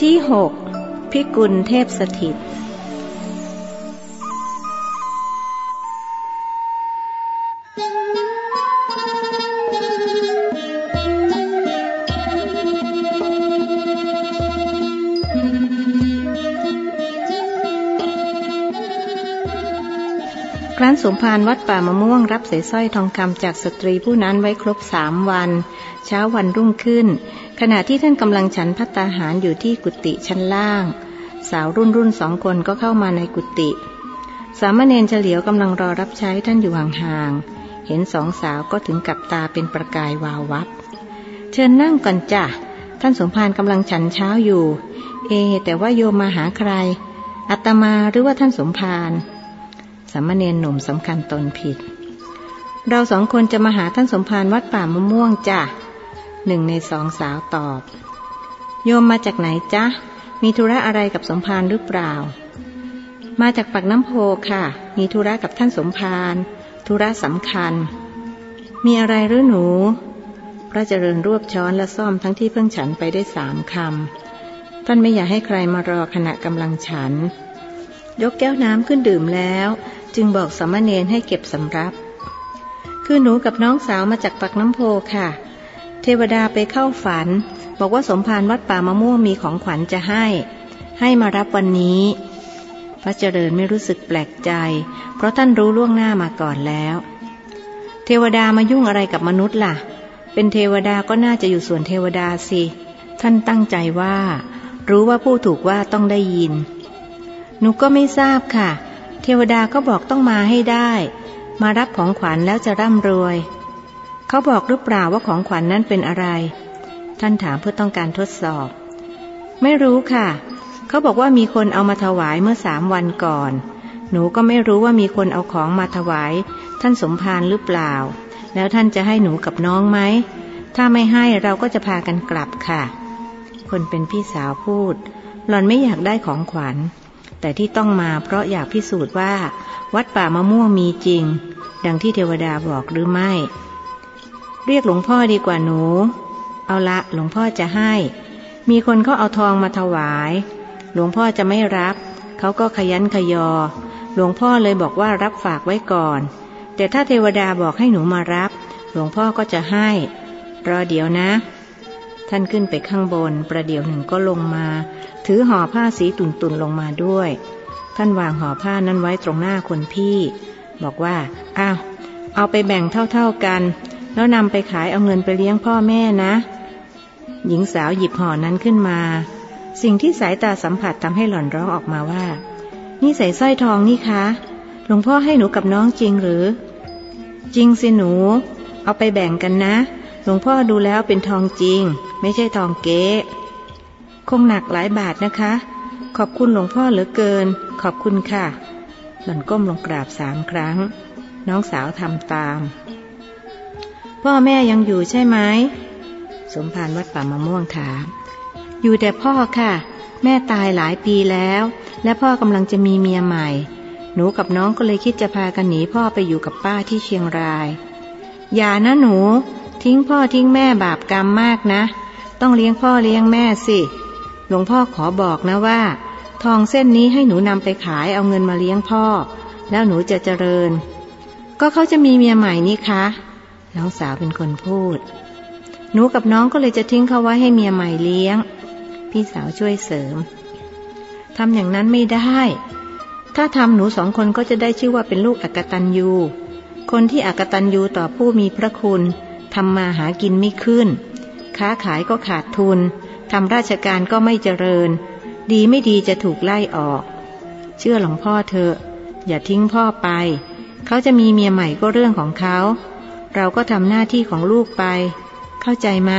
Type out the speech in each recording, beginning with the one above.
ทที่หกพิกุลเทพสถิต ครั้นสมภารวัดป่ามะม่วงรับเสสร้อยทองคำจากสตรีผู้นั้นไว้ครบสามวัน เช้าวันรุ่งขึ้น ขณะที่ท่านกำลังฉันพัตตาหารอยู่ที่กุฏิชั้นล่าง สาวรุ่นรุ่นสองคนก็เข้ามาในกุฏิสามเณรเฉลียวกำลังรอรับใช้ท่านอยู่ห่างๆเห็นสองสาวก็ถึงกับตาเป็นประกายวาววับ เชิญนั่งก่อนจ้ะท่านสมภารกำลังฉันเช้าอยู่ เอ แต่ว่าโยมมาหาใคร อัตมาหรือว่าท่านสมภารสามเณรหนุ่มสำคัญตนผิด เราสองคนจะมาหาท่านสมภารวัดป่ามะม่วงจ้ะ หนึ่งในสองสาวตอบ โยมมาจากไหนจ๊ะ มีธุระอะไรกับสมภารหรือเปล่า มาจากปากน้ำโพค่ะ มีธุระกับท่านสมภารธุระสำคัญ มีอะไรหรือหนู พระเจริญรวบช้อนและซ่อมทั้งที่เพิ่งฉันไปได้สามคำ ท่านไม่อยากให้ใครมารอขณะกำลังฉัน ยกแก้วน้ำขึ้นดื่มแล้ว จึงบอกสามเณรให้เก็บสำรับ คือหนูกับน้องสาวมาจากปักน้ำโพค่ะ เทวดาไปเข้าฝัน บอกว่าสมภารวัดป่ามะม่วงมีของขวัญจะให้ ให้มารับวันนี้ พระเจริญไม่รู้สึกแปลกใจ เพราะท่านรู้ล่วงหน้ามาก่อนแล้ว เทวดามายุ่งอะไรกับมนุษย์ล่ะ เป็นเทวดาก็น่าจะอยู่ส่วนเทวดาสิ ท่านตั้งใจว่า รู้ว่าผู้ถูกว่าต้องได้ยิน หนูก็ไม่ทราบค่ะ เทวดาก็บอกต้องมาให้ได้ มารับของขวัญแล้วจะร่ำรวย เขาบอกหรือเปล่าว่าของขวัญนนั้นเป็นอะไร ท่านถามเพื่อต้องการทดสอบ ไม่รู้ค่ะ เขาบอกว่ามีคนเอามาถวายเมื่อสามวันก่อน หนูก็ไม่รู้ว่ามีคนเอาของมาถวาย ท่านสมภารหรือเปล่า แล้วท่านจะให้หนูกับน้องไหม ถ้าไม่ให้เราก็จะพากันกลับค่ะ คนเป็นพี่สาวพูด หล่อนไม่อยากได้ของขวัญ แต่ที่ต้องมาเพราะอยากพิสูจน์ว่า วัดป่ามะม่วงมีจริง ดังที่เทวดาบอกหรือไม่ เรียกหลวงพ่อดีกว่าหนู เอาละหลวงพ่อจะให้ มีคนเขาเอาทองมาถวาย หลวงพ่อจะไม่รับ เขาก็ขยันขยอ หลวงพ่อเลยบอกว่ารับฝากไว้ก่อน แต่ถ้าเทวดาบอกให้หนูมารับ หลวงพ่อก็จะให้ รอเดี๋ยวนะ ท่านขึ้นไปข้างบน ประเดี๋ยวหนึ่งก็ลงมา ถือห่อผ้าสีตุ่นๆลงมาด้วย ท่านวางห่อผ้านั้นไว้ตรงหน้าคนพี่ บอกว่า อ้าว เอาไปแบ่งเท่าๆกัน แล้วนำไปขายเอาเงินไปเลี้ยงพ่อแม่นะ หญิงสาวหยิบห่อนั้นขึ้นมา สิ่งที่สายตาสัมผัสทำให้หล่อนร้องออกมาว่า นี่ใส่สร้อยทองนี่คะหลวงพ่อให้หนูกับน้องจริงหรือ จริงสิหนู เอาไปแบ่งกันนะ หลวงพ่อดูแล้วเป็นทองจริง ไม่ใช่ทองเก๊คงหนักหลายบาทนะคะ ขอบคุณหลวงพ่อเหลือเกิน ขอบคุณค่ะ หล่อนก้มลงกราบสามครั้ง น้องสาวทำตาม พ่อแม่ยังอยู่ใช่ไหมสมภารวัดป่ามะม่วงถาม อยู่แต่พ่อค่ะ แม่ตายหลายปีแล้ว และพ่อกำลังจะมีเมียใหม่ หนูกับน้องก็เลยคิดจะพากันหนีพ่อไปอยู่กับป้าที่เชียงราย อย่านะหนู ทิ้งพ่อทิ้งแม่บาปกรรมมากนะ ต้องเลี้ยงพ่อเลี้ยงแม่สิ หลวงพ่อขอบอกนะว่า ทองเส้นนี้ให้หนูนำไปขายเอาเงินมาเลี้ยงพ่อ แล้วหนูจะเจริญ ก็เขาจะมีเมียใหม่นี่คะ น้องสาวเป็นคนพูด หนูกับน้องก็เลยจะทิ้งเขาไว้ให้เมียใหม่เลี้ยง พี่สาวช่วยเสริมทำอย่างนั้นไม่ได้ ถ้าทำหนูสองคนก็จะได้ชื่อว่าเป็นลูกอกตันยูคนที่อกตันยูต่อผู้มีพระคุณทำมาหากินไม่ขึ้น ค้าขายก็ขาดทุนทำราชการก็ไม่เจริญ ดีไม่ดีจะถูกไล่ออก เชื่อหลวงพ่อเถอะ อย่าทิ้งพ่อไป เขาจะมีเมียใหม่ก็เรื่องของเขา เราก็ทำหน้าที่ของลูกไป เข้าใจไหม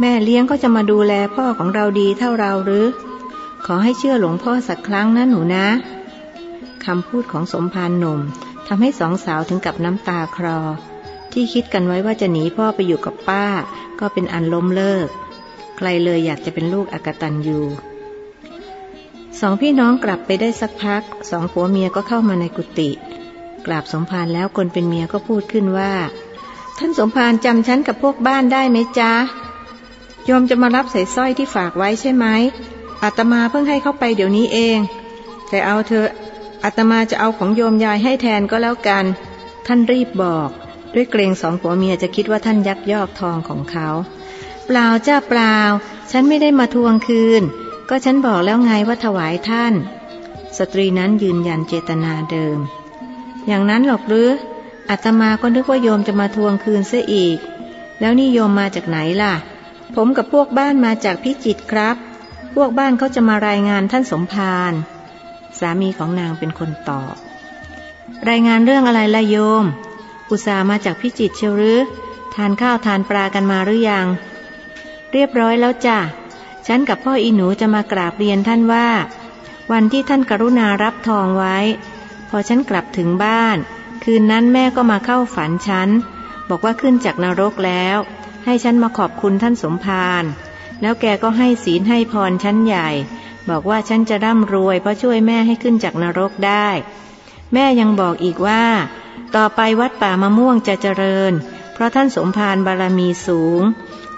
แม่เลี้ยงก็จะมาดูแลพ่อของเราดีเท่าเราหรือ ขอให้เชื่อหลวงพ่อสักครั้งนะหนูนะคำพูดของสมภารหนุ่มทำให้สองสาวถึงกับน้ำตาคลอที่คิดกันไว้ว่าจะหนีพ่อไปอยู่กับป้า ก็เป็นอันล้มเลิก ใครเลยอยากจะเป็นลูกอกตันยูสองพี่น้องกลับไปได้สักพัก สองผัวเมียก็เข้ามาในกุฏิกราบสมภารแล้วคนเป็นเมียก็พูดขึ้นว่า ท่านสมภารจำฉันกับพวกบ้านได้ไหมจ๊ะโยมจะมารับใส่สร้อยที่ฝากไว้ใช่ไหมอาตมาเพิ่งให้เข้าไปเดี๋ยวนี้เอง แต่เอาเถออาตมาจะเอาของโยมยายให้แทนก็แล้วกัน ท่านรีบบอก ด้วยเกรงสองผัวเมียจะคิดว่าท่านยักยอกทองของเขา เปล่าจ้าเปล่า ฉันไม่ได้มาทวงคืน ก็ฉันบอกแล้วไงว่าถวายท่าน สตรีนั้นยืนยันเจตนาเดิม อย่างนั้นหรอกหรือ อาตมาก็นึกว่าโยมจะมาทวงคืนเสียอีก แล้วนี่โยมมาจากไหนล่ะ ผมกับพวกบ้านมาจากพิจิตครับ พวกบ้านเขาจะมารายงานท่านสมภารสามีของนางเป็นคนตอบ รายงานเรื่องอะไรล่ะโยม อุตส่าห์มาจากพิจิตเชียวหรือ ทานข้าวทานปลากันมาหรือยัง เรียบร้อยแล้วจ้ะ ฉันกับพ่ออีหนูจะมากราบเรียนท่านว่า วันที่ท่านกรุณารับทองไว้ พอฉันกลับถึงบ้าน คืนนั้นแม่ก็มาเข้าฝันฉัน บอกว่าขึ้นจากนรกแล้ว ให้ฉันมาขอบคุณท่านสมภารแล้วแกก็ให้ศีลให้พรชั้นใหญ่ บอกว่าฉันจะร่ำรวยเพราะช่วยแม่ให้ขึ้นจากนรกได้ แม่ยังบอกอีกว่า ต่อไปวัดป่ามะม่วงจะเจริญ เพราะท่านสมภารบารมีสูง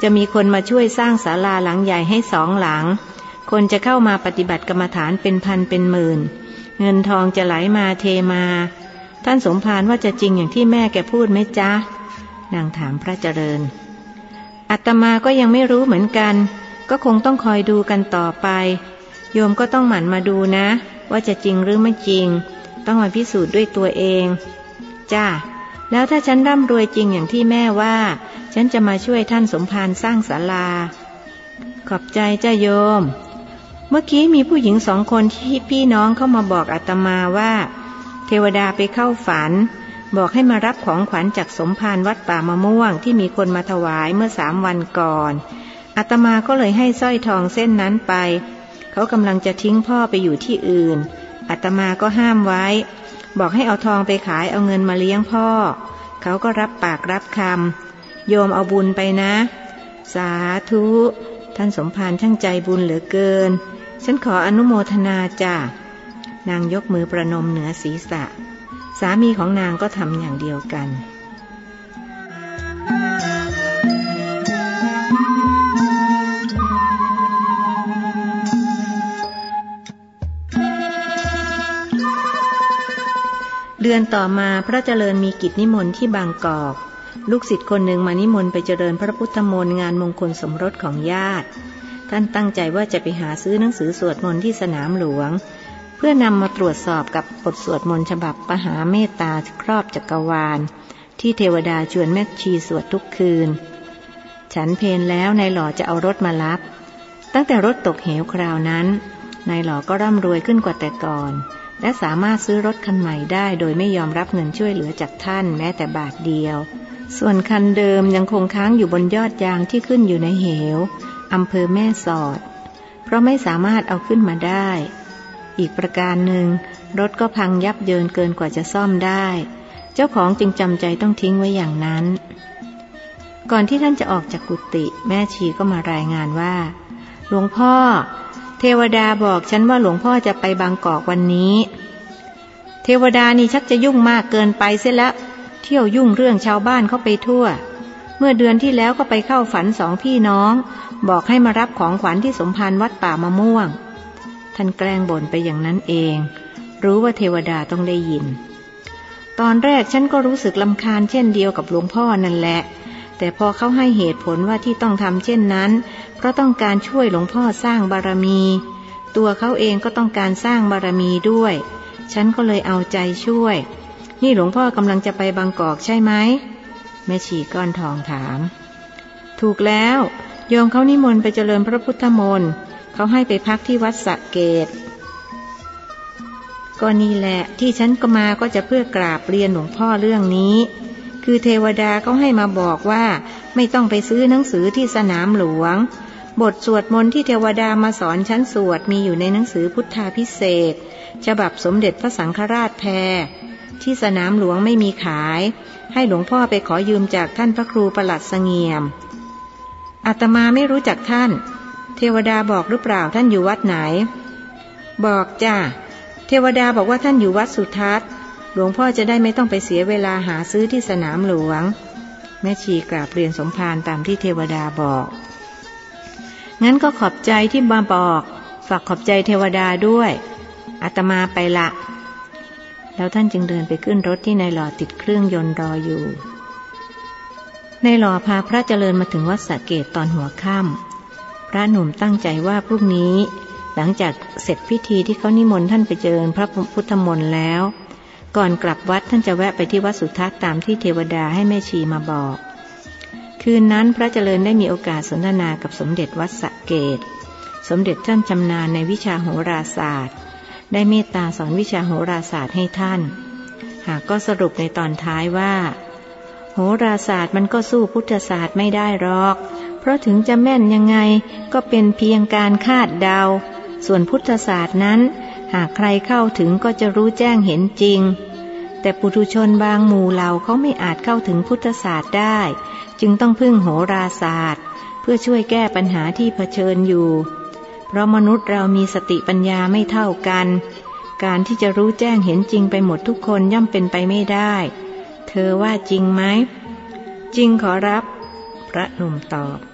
จะมีคนมาช่วยสร้างศาลาหลังใหญ่ให้สองหลัง คนจะเข้ามาปฏิบัติกรรมฐานเป็นพันเป็นหมื่น เงินทองจะไหลมาเทมา ท่านสมภารว่าจะจริงอย่างที่แม่แกพูดไหมจ๊ะ นางถามพระเจริญอาตมาก็ยังไม่รู้เหมือนกัน ก็คงต้องคอยดูกันต่อไป โยมก็ต้องหมั่นมาดูนะ ว่าจะจริงหรือไม่จริง ต้องมาพิสูจน์ด้วยตัวเอง จ้า แล้วถ้าฉันร่ำรวยจริงอย่างที่แม่ว่า ฉันจะมาช่วยท่านสมภารสร้างศาลา ขอบใจจ้าโยม เมื่อกี้มีผู้หญิงสองคนที่พี่น้องเข้ามาบอกอาตมาว่า เทวดาไปเข้าฝัน บอกให้มารับของขวัญจากสมภารวัดป่ามะม่วงที่มีคนมาถวายเมื่อสามวันก่อนอาตมาก็เลยให้สร้อยทองเส้นนั้นไป เขากำลังจะทิ้งพ่อไปอยู่ที่อื่นอาตมาก็ห้ามไว้ บอกให้เอาทองไปขายเอาเงินมาเลี้ยงพ่อ เขาก็รับปากรับคำโยมเอาบุญไปนะ สาธุ ท่านสมภารช่างใจบุญเหลือเกิน ฉันขออนุโมทนาจ้า นางยกมือประนมเหนือศีรษะ สามีของนางก็ทำอย่างเดียวกัน เดือนต่อมาพระเจริญมีกิจนิมนต์ที่บางกอก ลูกศิษย์คนหนึ่งมานิมนต์ไปเจริญพระพุทธมนต์งานมงคลสมรสของญาติท่านตั้งใจว่าจะไปหาซื้อหนังสือสวดมนต์ที่สนามหลวง พื่อนำมาตรวจสอบกับบทสวดมนต์ฉบับปหาเมตตาครอบจักรวาล ที่เทวดาชวนแม่ชีสวดทุกคืน ฉันเพนแล้วนายหล่อจะเอารถมารับ ตั้งแต่รถตกเหวคราวนั้นนายหล่อก็ร่ำรวยขึ้นกว่าแต่ก่อน และสามารถซื้อรถคันใหม่ได้โดยไม่ยอมรับเงินช่วยเหลือจากท่านแม้แต่บาทเดียว ส่วนคันเดิมยังคงค้างอยู่บนยอดยางที่ขึ้นอยู่ในเหวอำเภอแม่สอด เพราะไม่สามารถเอาขึ้นมาได้ อีกประการหนึ่ง รถก็พังยับเยินเกินกว่าจะซ่อมได้ เจ้าของจึงจำใจต้องทิ้งไว้อย่างนั้น ก่อนที่ท่านจะออกจากกุฏิแม่ชีก็มารายงานว่า หลวงพ่อ เทวดาบอกฉันว่าหลวงพ่อจะไปบางกอกวันนี้ เทวดานี่ชักจะยุ่งมากเกินไปเสียแล้วเที่ยวยุ่งเรื่องชาวบ้านเข้าไปทั่ว เมื่อเดือนที่แล้วก็ไปเข้าฝันสองพี่น้อง บอกให้มารับของขวัญที่สมภารวัดป่ามะม่วง ท่านแกล้งบ่นไปอย่างนั้นเอง รู้ว่าเทวดาต้องได้ยิน ตอนแรกฉันก็รู้สึกลำคาญเช่นเดียวกับหลวงพ่อนั่นแหละ แต่พอเขาให้เหตุผลว่าที่ต้องทำเช่นนั้น เพราะต้องการช่วยหลวงพ่อสร้างบารมี ตัวเขาเองก็ต้องการสร้างบารมีด้วย ฉันก็เลยเอาใจช่วย นี่หลวงพ่อกำลังจะไปบางกอกใช่ไหมแม่ชีก้อนทองถาม ถูกแล้วโยมเขานิมนต์ไปเจริญพระพุทธมนต์ เขาให้ไปพักที่วัดสะเกตก็นี่แหละที่ฉันก็มาก็จะเพื่อกราบเรียนหลวงพ่อเรื่องนี้ คือเทวดาเขาให้มาบอกว่า ไม่ต้องไปซื้อหนังสือที่สนามหลวง บทสวดมนต์ที่เทวดามาสอนชั้นสวดมีอยู่ในหนังสือพุทธาพิเศษฉบับสมเด็จพระสังฆราชแพรที่สนามหลวงไม่มีขาย ให้หลวงพ่อไปขอยืมจากท่านพระครูประหลัดสงเงียมอาตมาไม่รู้จักท่าน เทวดาบอกหรือเปล่าท่านอยู่วัดไหน บอกจ้าเทวดาบอกว่าท่านอยู่วัดสุทัศน์ หลวงพ่อจะได้ไม่ต้องไปเสียเวลาหาซื้อที่สนามหลวง แม่ชีกราบเรียนสมภารตามที่เทวดาบอก งั้นก็ขอบใจที่มาบอก ฝากขอบใจเทวดาด้วยอาตมาไปละ แล้วท่านจึงเดินไปขึ้นรถที่นายหล่อติดเครื่องยนต์รออยู่นายหล่อพาพระเจริญมาถึงวัดสะเกตตอนหัวค่ำ พระหนุ่มตั้งใจว่าพรุ่งนี้ หลังจากเสร็จพิธีที่เขานิมนต์ท่านไปเจริญพระพุทธมนต์แล้ว ก่อนกลับวัดท่านจะแวะไปที่วัดสุทัศน์ตามที่เทวดาให้แม่ชีมาบอก คืนนั้นพระเจริญได้มีโอกาสสนทนากับสมเด็จวัดสะเกตสมเด็จท่านชำนาญในวิชาโหราศาสตร์ ได้เมตตาสอนวิชาโหราศาสตร์ให้ท่าน หากก็สรุปในตอนท้ายว่า โหราศาสตร์มันก็สู้พุทธศาสตร์ไม่ได้หรอก เพราะถึงจะแม่นยังไงก็เป็นเพียงการคาดเดา ส่วนพุทธศาสตร์นั้น หากใครเข้าถึงก็จะรู้แจ้งเห็นจริง แต่ปุถุชนบางหมู่เหล่าเขาไม่อาจเข้าถึงพุทธศาสตร์ได้ จึงต้องพึ่งโหราศาสตร์ เพื่อช่วยแก้ปัญหาที่เผชิญอยู่ เพราะมนุษย์เรามีสติปัญญาไม่เท่ากัน การที่จะรู้แจ้งเห็นจริงไปหมดทุกคนย่อมเป็นไปไม่ได้ เธอว่าจริงไหมจริงขอรับ พระหนุ่มตอบ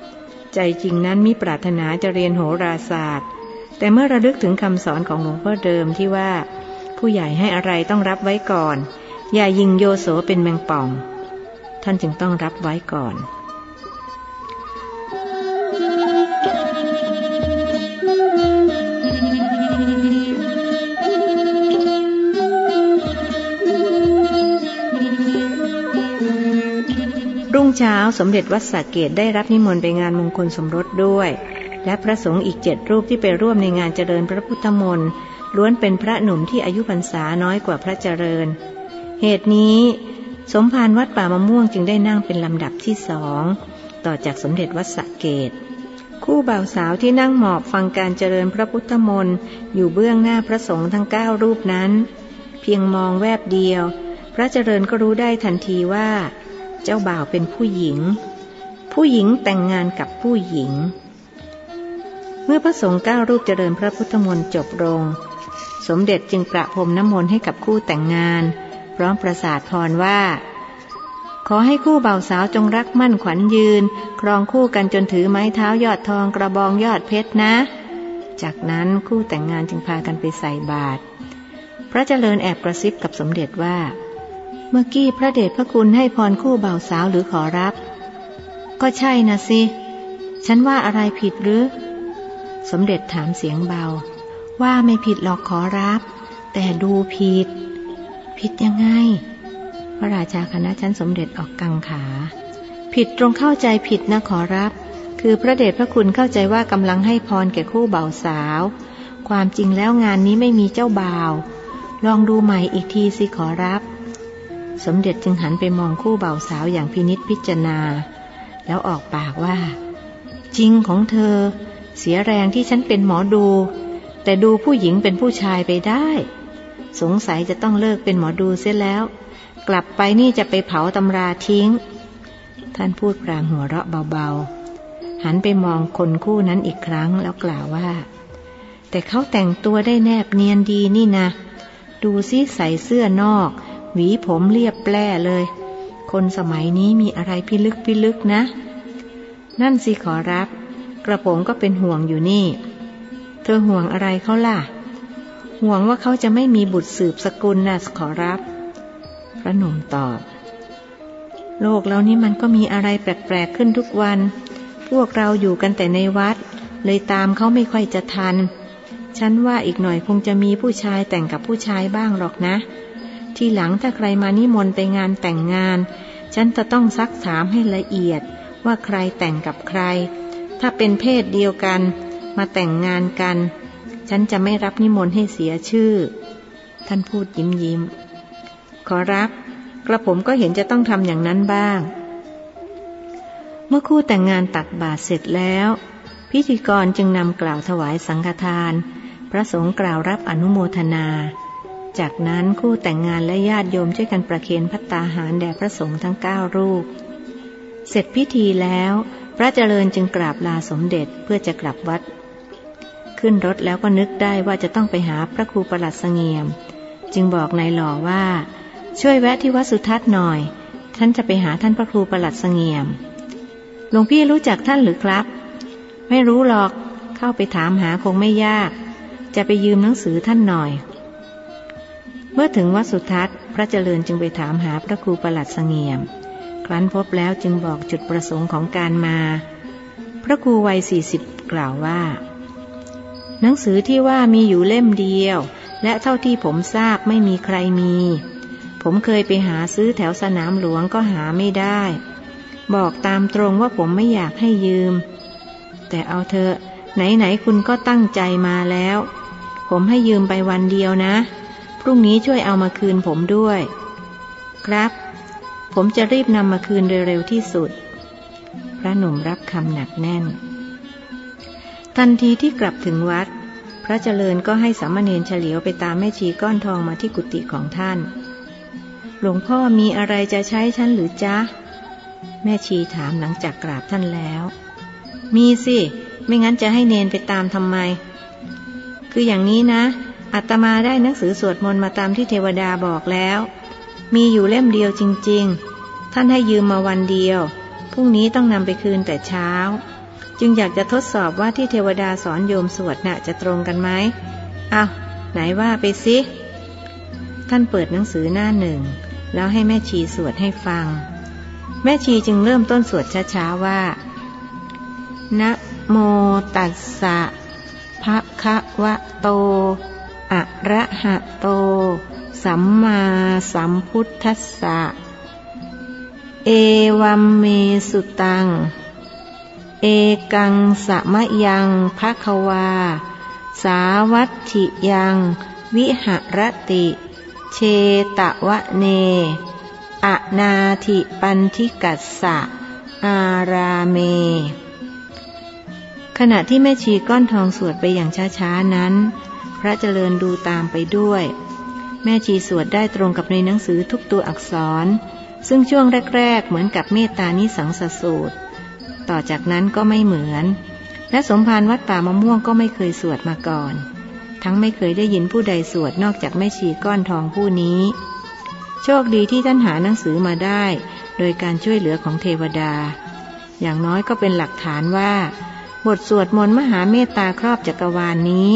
ใจจริงนั้นมิปรารถนาจะเรียนโหราศาสตร์ แต่เมื่อระลึกถึงคำสอนของหลวงพ่อเดิมที่ว่า ผู้ใหญ่ให้อะไรต้องรับไว้ก่อน อย่ายิงโยโสเป็นแมงป่อง ท่านจึงต้องรับไว้ก่อน เช้าสมเด็จวัดสะเกตได้รับนิมนต์ไปงานมงคลสมรสด้วย และพระสงฆ์อีกเจ็ดรูปที่ไปร่วมในงานเจริญพระพุทธมนต์ล้วนเป็นพระหนุ่มที่อายุพรรษาน้อยกว่าพระเจริญ เหตุนี้สมภารวัดป่ามะม่วงจึงได้นั่งเป็นลำดับที่สอง ต่อจากสมเด็จวัดสะเกต คู่บ่าวสาวที่นั่งหมอบฟังการเจริญพระพุทธมนต์อยู่เบื้องหน้าพระสงฆ์ทั้งเก้ารูปนั้น เพียงมองแวบเดียว พระเจริญก็รู้ได้ทันทีว่า เจ้าบ่าวเป็นผู้หญิง ผู้หญิงแต่งงานกับผู้หญิง เมื่อพระสงฆ์เก้ารูปเจริญพระพุทธมนต์จบลง สมเด็จจึงประพรมน้ำมนต์ให้กับคู่แต่งงาน พร้อมประสาทพรว่า ขอให้คู่บ่าวสาวจงรักมั่นขวัญยืน ครองคู่กันจนถือไม้เท้ายอดทองกระบองยอดเพชรนะ จากนั้นคู่แต่งงานจึงพากันไปใส่บาตรพระเจริญแอบกระซิบกับสมเด็จว่า เมื่อกี้พระเดชพระคุณให้พรคู่บ่าวสาวหรือขอรับ ก็ใช่นะสิ ฉันว่าอะไรผิดหรือ สมเด็จถามเสียงเบา ว่าไม่ผิดหรอกขอรับ แต่ดูผิด ผิดยังไง พระราชาคณะชั้นสมเด็จออกกังขา ผิดตรงเข้าใจผิดนะขอรับ คือพระเดชพระคุณเข้าใจว่ากำลังให้พรแก่คู่บ่าวสาว ความจริงแล้วงานนี้ไม่มีเจ้าบ่าว ลองดูใหม่อีกทีสิขอรับ สมเด็จจึงหันไปมองคู่เบาสาวอย่างพินิษพิจารณา แล้วออกปากว่า จริงของเธอ เสียแรงที่ฉันเป็นหมอดู แต่ดูผู้หญิงเป็นผู้ชายไปได้ สงสัยจะต้องเลิกเป็นหมอดูเสียแล้ว กลับไปนี่จะไปเผาตำราทิ้ง ท่านพูดพรางหัวเราะเบาๆ หันไปมองคนคู่นั้นอีกครั้งแล้วกล่าวว่า แต่เขาแต่งตัวได้แนบเนียนดีนี่นะดูซิใส่เสื้อนอก หวีผมเรียบแปร่เลย คนสมัยนี้มีอะไรพิลึกพิลึกนะ นั่นสิขอรับ กระผมก็เป็นห่วงอยู่นี่ เธอห่วงอะไรเขาล่ะ ห่วงว่าเขาจะไม่มีบุตรสืบสกุลนะขอรับ พระหนุ่มตอบ โลกเรานี้มันก็มีอะไรแปลกๆขึ้นทุกวัน พวกเราอยู่กันแต่ในวัด เลยตามเขาไม่ค่อยจะทันฉันว่าอีกหน่อยคงจะมีผู้ชายแต่งกับผู้ชายบ้างหรอกนะ ทีหลังถ้าใครมานิมนต์ไปงานแต่งงาน ฉันจะต้องซักถามให้ละเอียดว่าใครแต่งกับใคร ถ้าเป็นเพศเดียวกัน มาแต่งงานกัน ฉันจะไม่รับนิมนต์ให้เสียชื่อ ท่านพูดยิ้มยิ้ม ขอรับ กระผมก็เห็นจะต้องทำอย่างนั้นบ้าง เมื่อคู่แต่งงานตักบาตรเสร็จแล้ว พิธีกรจึงนำกล่าวถวายสังฆทาน พระสงฆ์กล่าวรับอนุโมทนา จากนั้นคู่แต่งงานและญาติโยมช่วยกันประเคนพัตตาหารแด่พระสงฆ์ทั้งเก้ารูป เสร็จพิธีแล้ว พระเจริญจึงกราบลาสมเด็จเพื่อจะกลับวัด ขึ้นรถแล้วก็นึกได้ว่าจะต้องไปหาพระครูประหลัดเสงียม จึงบอกนายหล่อว่า ช่วยแวะที่วัดสุทัศน์หน่อย ท่านจะไปหาท่านพระครูประหลัดเสงียมหลวงพี่รู้จักท่านหรือครับ ไม่รู้หรอกเข้าไปถามหาคงไม่ยาก จะไปยืมหนังสือท่านหน่อย เมื่อถึงวัดสุทัศน์ พระเจริญจึงไปถามหาพระครูประหลัดเสงี่ยม ครั้นพบแล้วจึงบอกจุดประสงค์ของการมา พระครูวัยสี่สิบกล่าวว่า หนังสือที่ว่ามีอยู่เล่มเดียว และเท่าที่ผมทราบไม่มีใครมี ผมเคยไปหาซื้อแถวสนามหลวงก็หาไม่ได้ บอกตามตรงว่าผมไม่อยากให้ยืม แต่เอาเถอะไหนๆคุณก็ตั้งใจมาแล้ว ผมให้ยืมไปวันเดียวนะ รุ่งนี้ช่วยเอามาคืนผมด้วย ครับ ผมจะรีบนำมาคืนโดยเร็วที่สุด พระหนุ่มรับคำหนักแน่น ทันทีที่กลับถึงวัด พระเจริญก็ให้สามเณรเฉลียวไปตามแม่ชีก้อนทองมาที่กุฏิของท่าน หลวงพ่อมีอะไรจะใช้ฉันหรือจ๊ะ แม่ชีถามหลังจากกราบท่านแล้ว มีสิ ไม่งั้นจะให้เนนไปตามทำไม คืออย่างนี้นะ อาตมาได้หนังสือสวดมนต์มาตามที่เทวดาบอกแล้ว มีอยู่เล่มเดียวจริง ๆ ท่านให้ยืมมาวันเดียว พรุ่งนี้ต้องนำไปคืนแต่เช้า จึงอยากจะทดสอบว่าที่เทวดาสอนโยมสวดน่ะจะตรงกันไหมอ้าวไหนว่าไปสิท่านเปิดหนังสือหน้าหนึ่ง แล้วให้แม่ชีสวดให้ฟัง แม่ชีจึงเริ่มต้นสวดช้าๆว่า นะโมตัสสะภะคะวะโต อะระหะโต สัมมาสัมพุทธัสสะ เอวัมเมสุตัง เอกังสะมะยังภะคะวา สาวัตถิยัง วิหรติ เชตะวะเน อนาธิปันทิกัสสะ อาราเม ขณะที่แม่ชีก้อนทองสวดไปอย่างช้าๆนั้น ระเจริญดูตามไปด้วย แม่ชีสวดได้ตรงกับในหนังสือทุกตัวอักษร ซึ่งช่วงแรก ๆ เหมือนกับเมตตานิสังสสูตร ต่อจากนั้นก็ไม่เหมือน และสมภารวัดป่ามะม่วงก็ไม่เคยสวดมาก่อน ทั้งไม่เคยได้ยินผู้ใดสวดนอกจากแม่ชีก้อนทองผู้นี้ โชคดีที่ท่านหาหนังสือมาได้ โดยการช่วยเหลือของเทวดา อย่างน้อยก็เป็นหลักฐานว่า บทสวดมนต์มหาเมตตาครอบจักรวาลนนี้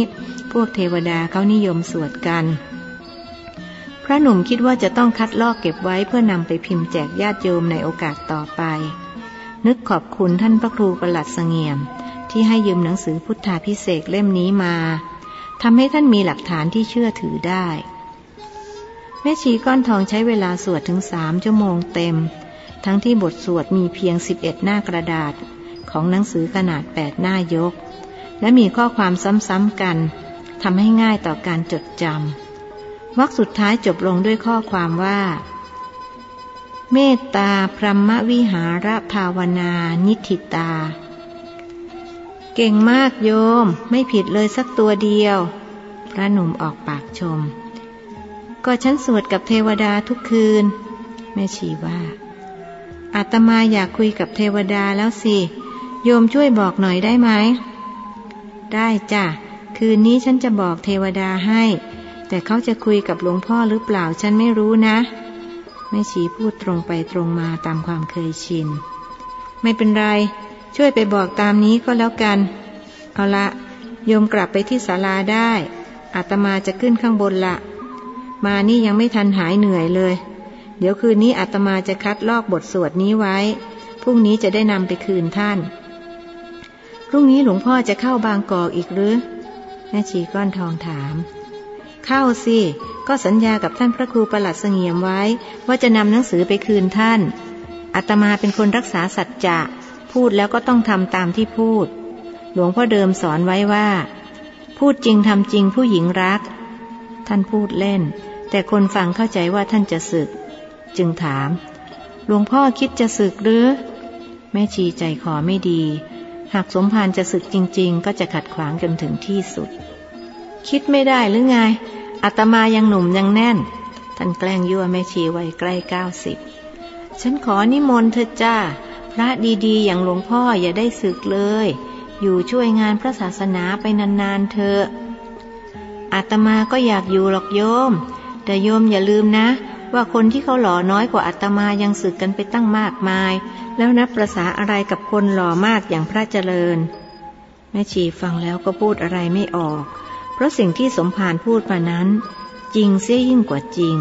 พวกเทวดาเขานิยมสวดกัน พระหนุ่มคิดว่าจะต้องคัดลอกเก็บไว้เพื่อนำไปพิมพ์แจกญาติโยมในโอกาสต่อไป นึกขอบคุณท่านพระครูประหลัดเสงี่ยม ที่ให้ยืมหนังสือพุทธาพิเศษเล่มนี้มาทำให้ท่านมีหลักฐานที่เชื่อถือได้ แม่ชีก้อนทองใช้เวลาสวดถึงสามชั่วโมงเต็ม ทั้งที่บทสวดมีเพียง11หน้ากระดาษ ของหนังสือขนาดแปดหน้ายก และมีข้อความซ้ำๆกันทำให้ง่ายต่อการจดจำวรรคสุดท้ายจบลงด้วยข้อความว่า เมตตาพรหมวิหารภาวนา นิธิตา เก่งมากโยม ไม่ผิดเลยสักตัวเดียว พระหนุ่มออกปากชม ก็ฉันสวดกับเทวดาทุกคืน แม่ชีว่าอาตมาอยากคุยกับเทวดาแล้วสิ โยมช่วยบอกหน่อยได้ไหม ได้จ้ะ คืนนี้ฉันจะบอกเทวดาให้ แต่เขาจะคุยกับหลวงพ่อหรือเปล่าฉันไม่รู้นะ แม่ชีพูดตรงไปตรงมาตามความเคยชิน ไม่เป็นไร ช่วยไปบอกตามนี้ก็แล้วกัน เอาละ โยมกลับไปที่ศาลาได้ อาตมาจะขึ้นข้างบนละมานี่ยังไม่ทันหายเหนื่อยเลย เดี๋ยวคืนนี้อาตมาจะคัดลอกบทสวดนี้ไว้ พรุ่งนี้จะได้นำไปคืนท่าน พรุ่งนี้หลวงพ่อจะเข้าบางกอกอีกหรือ แม่ชีก้อนทองถาม เข้าสิ ก็สัญญากับท่านพระครูประหลัดเสงี่ยมไว้ ว่าจะนำหนังสือไปคืนท่าน อาตมาเป็นคนรักษาสัจจะ พูดแล้วก็ต้องทำตามที่พูด หลวงพ่อเดิมสอนไว้ว่า พูดจริงทำจริงผู้หญิงรัก ท่านพูดเล่น แต่คนฟังเข้าใจว่าท่านจะสึก จึงถาม หลวงพ่อคิดจะสึกหรือ แม่ชีใจคอไม่ดี หากสมภารจะศึกจริง ๆ ก็จะขัดขวางจนถึงที่สุด คิดไม่ได้หรือไงอาตมายังหนุ่มยังแน่น ท่านแกล้งยั่วแม่ชีวัยใกล้เก้าสิบฉันขอนิมนต์เธอจ้า พระดีๆ อย่างหลวงพ่ออย่าได้ศึกเลย อยู่ช่วยงานพระศาสนาไปนานๆเถอะอาตมาก็อยากอยู่หรอกโยม แต่โยมอย่าลืมนะ ว่าคนที่เขาหล่อน้อยกว่าอาตมายังสึกกันไปตั้งมากมาย แล้วนับประษาอะไรกับคนหล่อมากอย่างพระเจริญ แม่ชีฟังแล้วก็พูดอะไรไม่ออก เพราะสิ่งที่สมภารพูดมานั้น จริงเสียยิ่งกว่าจริง